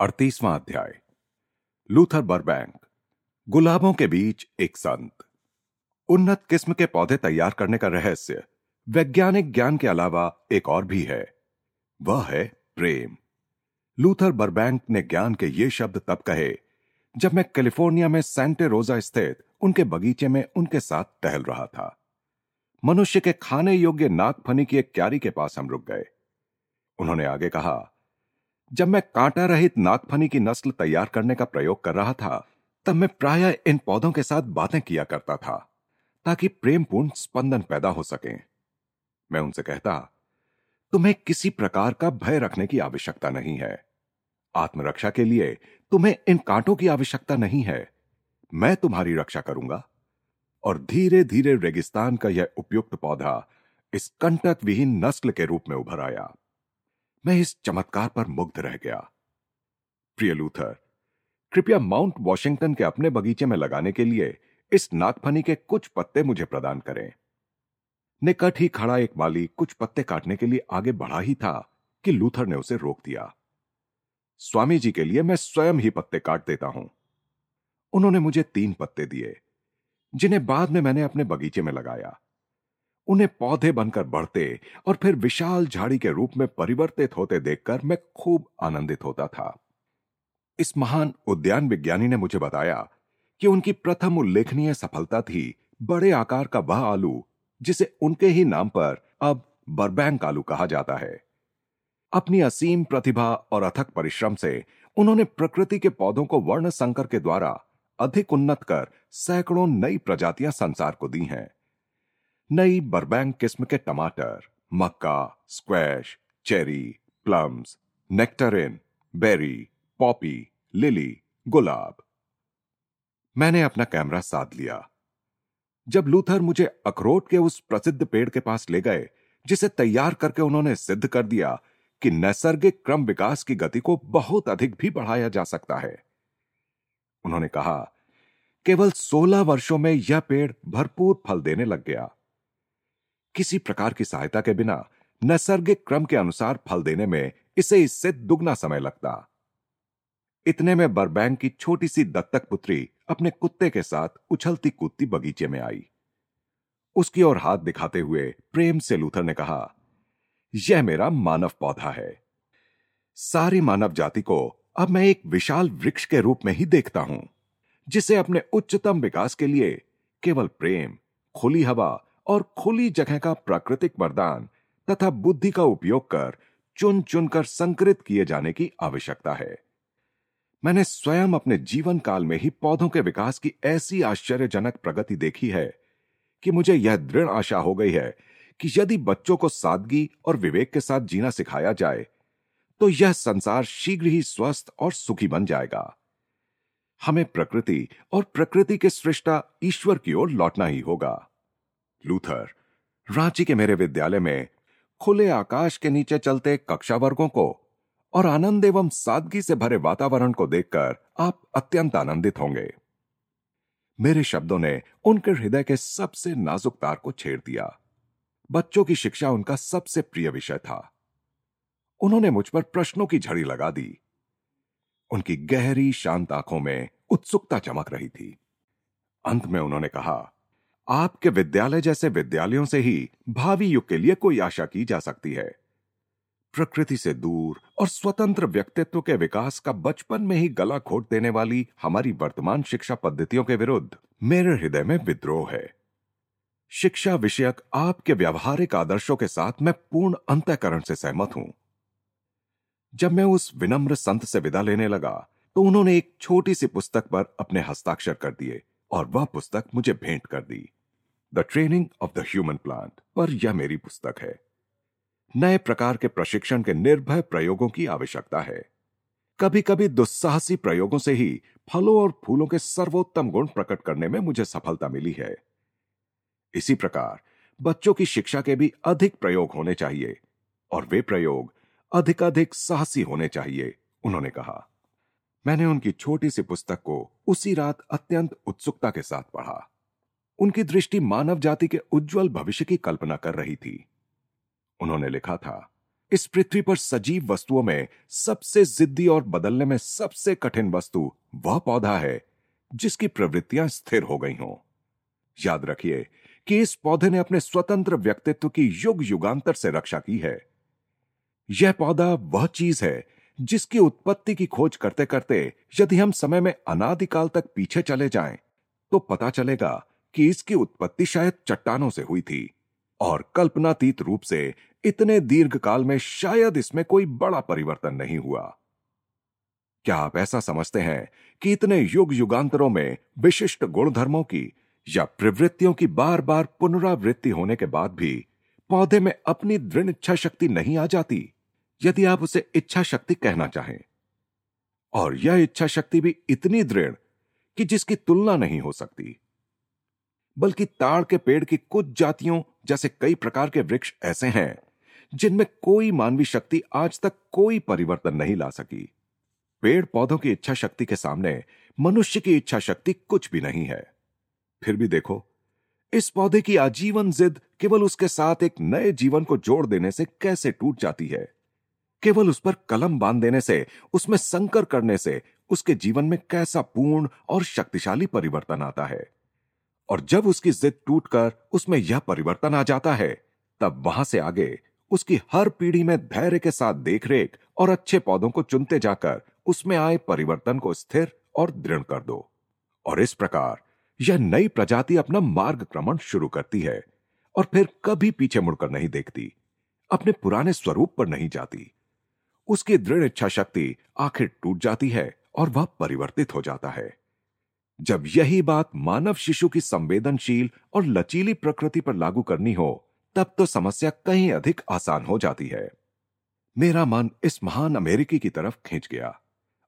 अड़तीसवां अध्याय। Luther Burbank, गुलाबों के बीच एक संत। उन्नत किस्म के पौधे तैयार करने का रहस्य, वैज्ञानिक ज्ञान के अलावा एक और भी है। वह है प्रेम। लूथर बरबैंक ने ज्ञान के ये शब्द तब कहे, जब मैं कैलिफ़ोर्निया में सेंटे रोजा स्थित उनके बगीचे में उनके साथ टहल रहा था। मनुष्य के खाने योग्य नागफनी की एक क्यारी के पास हम रुक गए। उन्होंने आगे कहा जब मैं कांटा रहित नागफनी की नस्ल तैयार करने का प्रयोग कर रहा था, तब मैं प्राय इन पौधों के साथ बातें किया करता था, ताकि प्रेमपूर्ण स्पंदन पैदा हो सके। मैं उनसे कहता, तुम्हें किसी प्रकार का भय रखने की आवश्यकता नहीं है। आत्मरक्षा के लिए तुम्हें इन कांटों की आवश्यकता नहीं है। मैं तुम्हारी रक्षा करूँगा। और धीरे धीरे रेगिस्तान का यह उपयुक्त पौधा इस कंटक विहीन नस्ल के रूप में उभर आया। मैं इस चमत्कार पर मुग्ध रह गया। प्रिय लूथर, कृपया माउंट वॉशिंगटन के अपने बगीचे में लगाने के लिए इस नागफनी के कुछ पत्ते मुझे प्रदान करें। निकट ही खड़ा एक माली कुछ पत्ते काटने के लिए आगे बढ़ा ही था कि लूथर ने उसे रोक दिया। स्वामी जी के लिए मैं स्वयं ही पत्ते काट देता हूँ। उन्होंने मुझे तीन पत्ते दिए, जिन्हें बाद में मैंने अपने बगीचे में लगाया। उन्हें पौधे बनकर बढ़ते और फिर विशाल झाड़ी के रूप में परिवर्तित होते देखकर मैं खूब आनंदित होता था। इस महान उद्यान विज्ञानी ने मुझे बताया कि उनकी प्रथम उल्लेखनीय सफलता थी बड़े आकार का वह आलू, जिसे उनके ही नाम पर अब बरबैंक आलू कहा जाता है। अपनी असीम प्रतिभा और अथक परिश्रम से उन्होंने प्रकृति के पौधों को वर्ण संकर के द्वारा अधिक उन्नत कर सैकड़ों नई प्रजातियाँ संसार को दी हैं। नई बरबैंक किस्म के टमाटर, मक्का squash cherry plums nectarine berry poppy lily गुलाब। मैंने अपना कैमरा साध लिया। जब लूथर मुझे अखरोट के उस प्रसिद्ध पेड़ के पास ले गए, जिसे तैयार करके उन्होंने सिद्ध कर दिया कि नैसर्गिक क्रम विकास की गति को बहुत अधिक भी बढ़ाया जा सकता है। उन्होंने कहा, केवल 16 वर्षों में यह पेड़ भरपूर फल देने लग गया। किसी प्रकार की सहायता के बिना नैसर्गिक क्रम के अनुसार फल देने में इसे इससे दुगना समय लगता। इतने में बरबैंक की छोटी सी दत्तक पुत्री अपने कुत्ते के साथ उछलती कूदती बगीचे में आई। उसकी ओर हाथ दिखाते हुए प्रेम से लूथर ने कहा, यह मेरा मानव पौधा है। सारी मानव जाति को अब मैं एक विशाल वृक्ष के रूप में ही देखता हूँ, जिसे अपने उच्चतम विकास के लिए केवल प्रेम, खुली हवा और खुली जगह का प्राकृतिक वरदान तथा बुद्धि का उपयोग कर चुन चुनकर संकरित किए जाने की आवश्यकता है। मैंने स्वयं अपने जीवन काल में ही पौधों के विकास की ऐसी आश्चर्यजनक प्रगति देखी है कि मुझे यह दृढ़ आशा हो गई है कि यदि बच्चों को सादगी और विवेक के साथ जीना सिखाया जाए तो यह संसार शीघ्र ही स्वस्थ और सुखी बन जाएगा। हमें प्रकृति और प्रकृति के सृष्टा ईश्वर की ओर लौटना ही होगा। लूथर, रांची के मेरे विद्यालय में खुले आकाश के नीचे चलते कक्षा वर्गों को और आनंद एवं सादगी से भरे वातावरण को देखकर आप अत्यंत आनंदित होंगे। मेरे शब्दों ने उनके हृदय के सबसे नाजुक तार को छेड़ दिया। बच्चों की शिक्षा उनका सबसे प्रिय विषय था। उन्होंने मुझ पर प्रश्नों की झड़ी लगा दी। उनकी गहरी शांत आँखों में उत्सुकता चमक रही थी। अंत में उन्होंने कहा आपके विद्यालय जैसे विद्यालयों से ही भावी युग के लिए कोई आशा की जा सकती है। प्रकृति से दूर और स्वतंत्र व्यक्तित्व के विकास का बचपन में ही गला घोट देने वाली हमारी वर्तमान शिक्षा पद्धतियों के विरुद्ध मेरे हृदय में विद्रोह है। शिक्षा विषयक आपके व्यवहारिक आदर्शों के साथ मैं पूर्ण अंतकरण से सहमत हूँ। जब मैं उस विनम्र संत से विदा लेने लगा तो उन्होंने एक छोटी सी पुस्तक पर अपने हस्ताक्षर कर दिए और वह पुस्तक मुझे भेंट कर दी। The training of the human plant पर यह मेरी पुस्तक है। नए प्रकार के प्रशिक्षण के निर्भय प्रयोगों की आवश्यकता है। कभी कभी दुस्साहसी प्रयोगों से ही फलों और फूलों के सर्वोत्तम गुण प्रकट करने में मुझे सफलता मिली है। इसी प्रकार, बच्चों की शिक्षा के भी अधिक प्रयोग होने चाहिए, और वे प्रयोग अधिकाधिक साहसी होने चाहिए, उन्होंने कहा। मैंने उनकी छोटी सी पुस्तक को उसी रात अत्यंत उत्सुकता के साथ पढ़ा। उनकी दृष्टि मानव जाति के उज्जवल भविष्य की कल्पना कर रही थी। उन्होंने लिखा था इस पृथ्वी पर सजीव वस्तुओं में सबसे जिद्दी और बदलने में सबसे कठिन वस्तु वह पौधा है जिसकी प्रवृत्तियाँ स्थिर हो गई हों। याद रखिए कि इस पौधे ने अपने स्वतंत्र व्यक्तित्व की युग युगांतर से रक्षा की है। यह पौधा वह चीज़ है जिसकी उत्पत्ति की खोज करते करते यदि हम समय में अनादिकाल तक पीछे चले जाएँ, तो पता चलेगा कि इसकी उत्पत्ति शायद चट्टानों से हुई थी, और कल्पनातीत रूप से इतने दीर्घ काल में शायद इसमें कोई बड़ा परिवर्तन नहीं हुआ। क्या आप ऐसा समझते हैं कि इतने युग युगांतरों में विशिष्ट गुणधर्मों की या प्रवृत्तियों की बार बार पुनरावृत्ति होने के बाद भी पौधे में अपनी दृढ़ इच्छा शक्ति नहीं आ जाती, यदि आप उसे इच्छा शक्ति कहना चाहें? और यह इच्छा शक्ति भी इतनी दृढ़ कि जिसकी तुलना नहीं हो सकती। बल्कि ताड़ के पेड़ की कुछ जातियों जैसे कई प्रकार के वृक्ष ऐसे हैं, जिनमें कोई मानवीय शक्ति आज तक कोई परिवर्तन नहीं ला सकी। पेड़ पौधों की इच्छा शक्ति के सामने मनुष्य की इच्छा शक्ति कुछ भी नहीं है। फिर भी देखो, इस पौधे की आजीवन जिद केवल उसके साथ एक नए जीवन को जोड़ देने से कैसे टूट जाती है? केवल उस पर कलम बाँध देने से, उसमें संकर करने से उसके जीवन में कैसा पूर्ण और शक्तिशाली परिवर्तन आता है? और जब उसकी जिद टूटकर उसमें यह परिवर्तन आ जाता है, तब वहाँ से आगे उसकी हर पीढ़ी में धैर्य के साथ देखरेख और अच्छे पौधों को चुनते जाकर उसमें आए परिवर्तन को स्थिर और दृढ़ कर दो। और इस प्रकार यह नई प्रजाति अपना मार्ग क्रमण शुरू करती है और फिर कभी पीछे मुड़कर नहीं देखती, अपने पुराने स्वरूप पर नहीं जाती। उसकी दृढ़ इच्छा शक्ति आखिर टूट जाती है और वह परिवर्तित हो जाता है। जब यही बात मानव शिशु की संवेदनशील और लचीली प्रकृति पर लागू करनी हो, तब तो समस्या कहीं अधिक आसान हो जाती है। मेरा मन इस महान अमेरिकी की तरफ़ खींच गया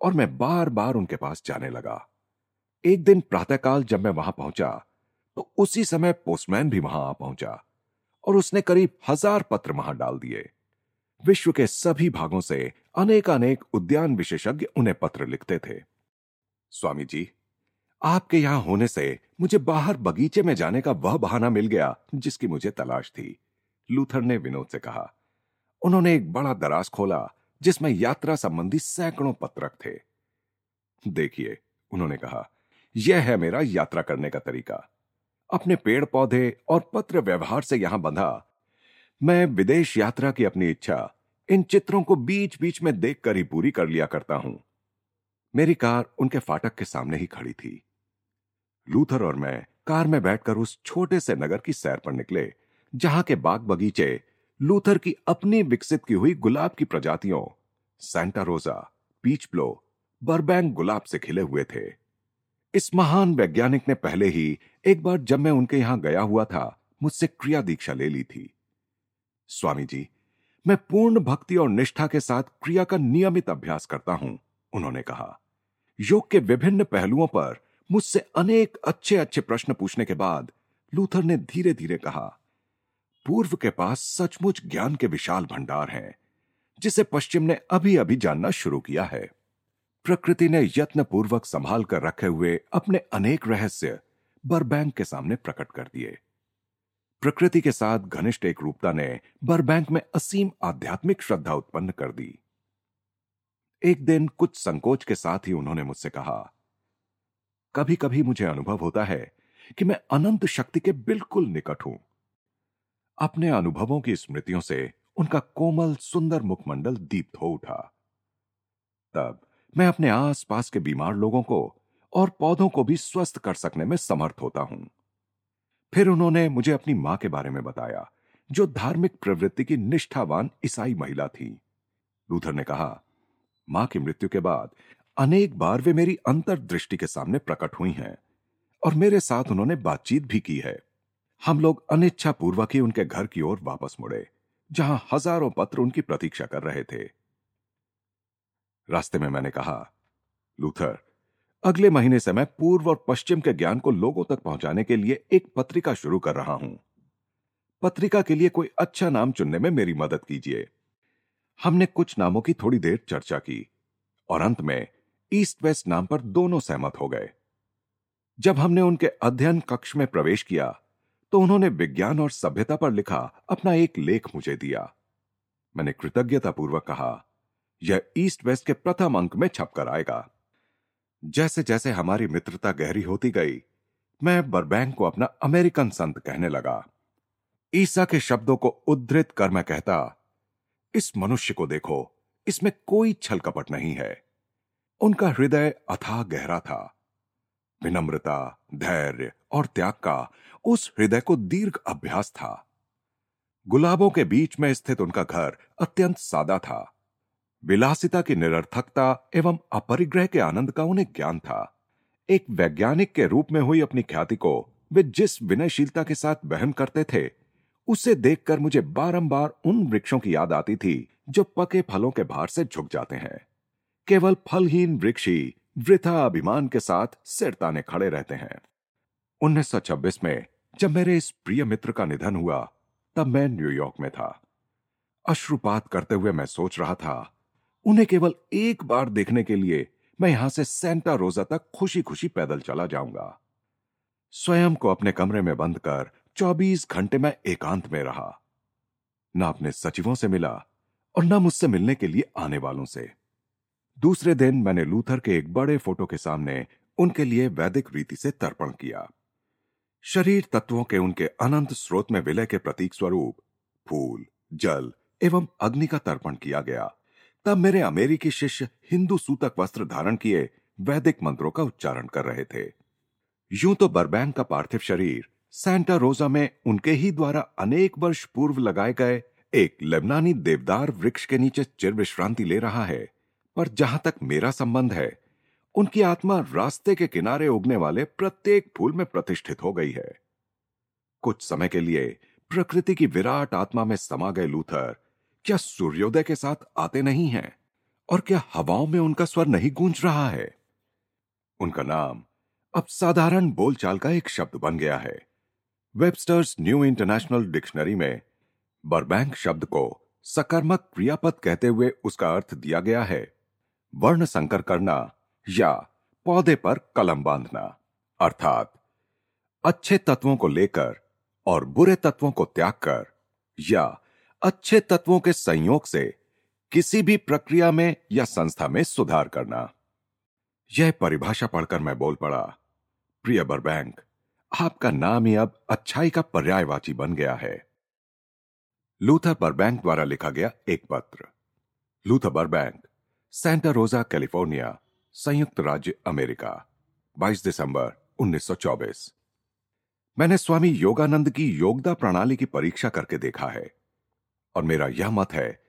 और मैं बार बार उनके पास जाने लगा। एक दिन प्रातःकाल जब मैं वहाँ पहुँचा तो उसी समय पोस्टमैन भी वहाँ आ पहुँचा और उसने करीब हज़ार पत्र वहाँ डाल दिए। विश्व के सभी भागों से अनेक अनेक उद्यान विशेषज्ञ उन्हें पत्र लिखते थे। स्वामी जी आपके यहाँ होने से मुझे बाहर बगीचे में जाने का वह बहाना मिल गया जिसकी मुझे तलाश थी। लूथर ने विनोद से कहा, उन्होंने एक बड़ा दराज खोला जिसमें यात्रा संबंधी सैकड़ों पत्रक थे। देखिए, उन्होंने कहा, यह है मेरा यात्रा करने का तरीका। अपने पेड़ पौधे और पत्र व्यवहार से यहाँ बंधा। मैं विदेश यात्रा की अपनी इच्छा इन चित्रों को बीच बीच में देखकर ही पूरी कर लिया करता हूँ। मेरी कार उनके फाटक के सामने ही खड़ी थी। लूथर और मैं कार में बैठकर उस छोटे से नगर की सैर पर निकले, जहाँ के बाग बगीचे लूथर की अपनी विकसित की हुई गुलाब की प्रजातियों सेंटा रोजा पीच प्लो बरबैंग गुलाब से खिले हुए थे। इस महान वैज्ञानिक ने पहले ही एक बार जब मैं उनके यहाँ गया हुआ था, मुझसे क्रिया दीक्षा ले ली थी। स्वामी जी, मैं पूर्ण भक्ति और निष्ठा के साथ क्रिया का नियमित अभ्यास करता हूँ, उन्होंने कहा। योग के विभिन्न पहलुओं पर मुझसे अनेक अच्छे अच्छे प्रश्न पूछने के बाद लूथर ने धीरे धीरे कहा, पूर्व के पास सचमुच ज्ञान के विशाल भंडार हैं, जिसे पश्चिम ने अभी अभी जानना शुरू किया है। प्रकृति ने यत्न पूर्वक संभाल कर रखे हुए अपने अनेक रहस्य बरबैंक के सामने प्रकट कर दिए। प्रकृति के साथ घनिष्ठ एक रूपता ने बरबैंक में असीम आध्यात्मिक श्रद्धा उत्पन्न कर दी। एक दिन कुछ संकोच के साथ ही उन्होंने मुझसे कहा कभी कभी मुझे अनुभव होता है कि मैं अनंत शक्ति के बिल्कुल निकट हूँ। अपने अनुभवों की स्मृतियों से उनका कोमल, सुंदर मुखमंडल दीप्त हो उठा। तब मैं अपने आस पास के बीमार लोगों को और पौधों को भी स्वस्थ कर सकने में समर्थ होता हूँ। फिर उन्होंने मुझे अपनी माँ के बारे में बताया, जो धार्मिक प्रवृत्ति की निष्ठावान ईसाई महिला थी। लूथर ने कहा, माँ की मृत्यु के बाद अनेक बार वे मेरी अंतर्दृष्टि के सामने प्रकट हुई हैं, और मेरे साथ उन्होंने बातचीत भी की है। हम लोग अनिच्छा पूर्वक ही उनके घर की ओर वापस मुड़े, जहाँ हज़ारों पत्र उनकी प्रतीक्षा कर रहे थे। रास्ते में मैंने कहा, लूथर, अगले महीने से मैं पूर्व और पश्चिम के ज्ञान को लोगों तक पहुँचाने के लिए एक पत्रिका शुरू कर रहा हूँ। पत्रिका के लिए कोई अच्छा नाम चुनने में मेरी मदद कीजिए। हमने कुछ नामों की थोड़ी देर चर्चा की, और अंत में ईस्ट वेस्ट नाम पर दोनों सहमत हो गए। जब हमने उनके अध्ययन कक्ष में प्रवेश किया तो उन्होंने विज्ञान और सभ्यता पर लिखा अपना एक लेख मुझे दिया। मैंने कृतज्ञतापूर्वक कहा, यह ईस्ट वेस्ट के प्रथम अंक में छपकर आएगा। जैसे जैसे हमारी मित्रता गहरी होती गई, मैं बरबैंक को अपना अमेरिकन संत कहने लगा। ईसा के शब्दों को उद्धृत कर मैं कहता, इस मनुष्य को देखो, इसमें कोई छल कपट नहीं है। उनका हृदय अथाह गहरा था। विनम्रता, धैर्य और त्याग का उस हृदय को दीर्घ अभ्यास था। गुलाबों के बीच में स्थित उनका घर अत्यंत सादा था। विलासिता की निरर्थकता एवं अपरिग्रह के आनंद का उन्हें ज्ञान था। एक वैज्ञानिक के रूप में हुई अपनी ख्याति को वे जिस विनयशीलता के साथ वहन करते थे, उसे देखकर मुझे बारंबार उन वृक्षों की याद आती थी जो पके फलों के भार से झुक जाते हैं। केवल फलहीन वृक्ष वृथा अभिमान के साथ सिर ताने खड़े रहते हैं। 1926 में जब मेरे इस प्रिय मित्र का निधन हुआ, तब मैं न्यूयॉर्क में था। अश्रुपात करते हुए मैं सोच रहा था, उन्हें केवल एक बार देखने के लिए मैं यहाँ से सेंटा रोजा तक खुशी खुशी पैदल चला जाऊँगा। स्वयं को अपने कमरे में बंद कर 24 घंटे में एकांत में रहा। न अपने सचिवों से मिला और न मुझसे मिलने के लिए आने वालों से। दूसरे दिन मैंने लूथर के एक बड़े फ़ोटो के सामने उनके लिए वैदिक रीति से तर्पण किया। शरीर तत्वों के उनके अनंत स्रोत में विलय के प्रतीक स्वरूप, फूल, जल एवं अग्नि का तर्पण किया गया। तब मेरे अमेरिकी शिष्य हिंदू सूतक वस्त्र धारण किए वैदिक मंत्रों का उच्चारण कर रहे थे। यूँ तो बरबैंक का पार्थिव शरीर सेंटा रोजा में उनके ही द्वारा अनेक वर्ष पूर्व लगाए गए एक लेबनानी देवदार वृक्ष के नीचे चिर विश्रांति ले रहा है। पर जहाँ तक मेरा संबंध है, उनकी आत्मा रास्ते के किनारे उगने वाले प्रत्येक फूल में प्रतिष्ठित हो गई है। कुछ समय के लिए प्रकृति की विराट आत्मा में समा गए लूथर क्या सूर्योदय के साथ आते नहीं हैं? और क्या हवाओं में उनका स्वर नहीं गूंज रहा है? उनका नाम अब साधारण बोलचाल का एक शब्द बन गया है। वेबस्टर्स न्यू इंटरनेशनल डिक्शनरी में बरबैंक शब्द को सकर्मक क्रियापद कहते हुए उसका अर्थ दिया गया है। वर्ण संकर करना या पौधे पर कलम बांधना, अर्थात अच्छे तत्वों को लेकर और बुरे तत्वों को त्याग कर या अच्छे तत्वों के संयोग से किसी भी प्रक्रिया में या संस्था में सुधार करना। यह परिभाषा पढ़कर मैं बोल पड़ा, प्रिय बरबैंक, आपका नाम ही अब अच्छाई का पर्यायवाची बन गया है। लूथर बरबैंक द्वारा लिखा गया एक पत्र। Luther Burbank Santa Rosa California संयुक्त राज्य अमेरिका 22 दिसंबर 1924 मैंने स्वामी योगानंद की योगदा प्रणाली की परीक्षा करके देखा है और मेरा यह मत है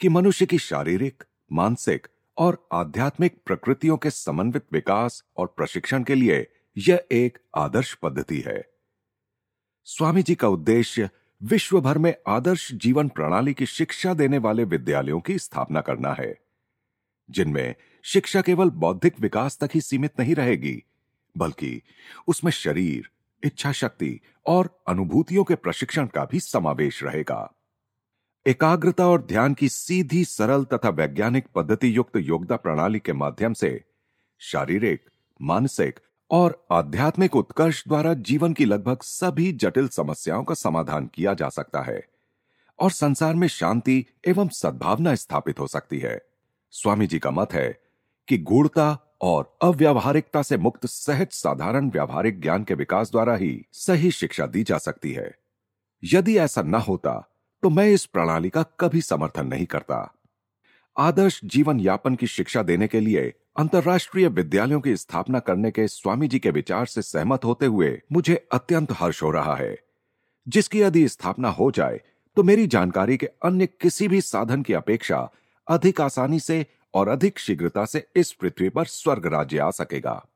कि मनुष्य की शारीरिक, मानसिक और आध्यात्मिक प्रकृतियों के समन्वित विकास और प्रशिक्षण के लिए यह एक आदर्श पद्धति है। स्वामी जी का उद्देश्य विश्व भर में आदर्श जीवन प्रणाली की शिक्षा देने वाले विद्यालयों की स्थापना करना है। जिनमें शिक्षा केवल बौद्धिक विकास तक ही सीमित नहीं रहेगी, बल्कि उसमें शरीर इच्छा शक्ति और अनुभूतियों के प्रशिक्षण का भी समावेश रहेगा। एकाग्रता और ध्यान की सीधी, सरल तथा वैज्ञानिक पद्धति युक्त योगदा प्रणाली के माध्यम से शारीरिक, मानसिक और आध्यात्मिक उत्कर्ष द्वारा जीवन की लगभग सभी जटिल समस्याओं का समाधान किया जा सकता है और संसार में शांति एवं सद्भावना स्थापित हो सकती है। स्वामी जी का मत है कि गूढ़ता और अव्यावहारिकता से मुक्त सहज साधारण व्यावहारिक ज्ञान के विकास द्वारा ही सही शिक्षा दी जा सकती है। यदि ऐसा न होता तो मैं इस प्रणाली का कभी समर्थन नहीं करता। आदर्श जीवन यापन की शिक्षा देने के लिए अंतर्राष्ट्रीय विद्यालयों की स्थापना करने के स्वामी जी के विचार से सहमत होते हुए मुझे अत्यंत हर्ष हो रहा है। जिसकी यदि स्थापना हो जाए तो मेरी जानकारी के अन्य किसी भी साधन की अपेक्षा अधिक आसानी से और अधिक शीघ्रता से इस पृथ्वी पर स्वर्ग राज्य आ सकेगा।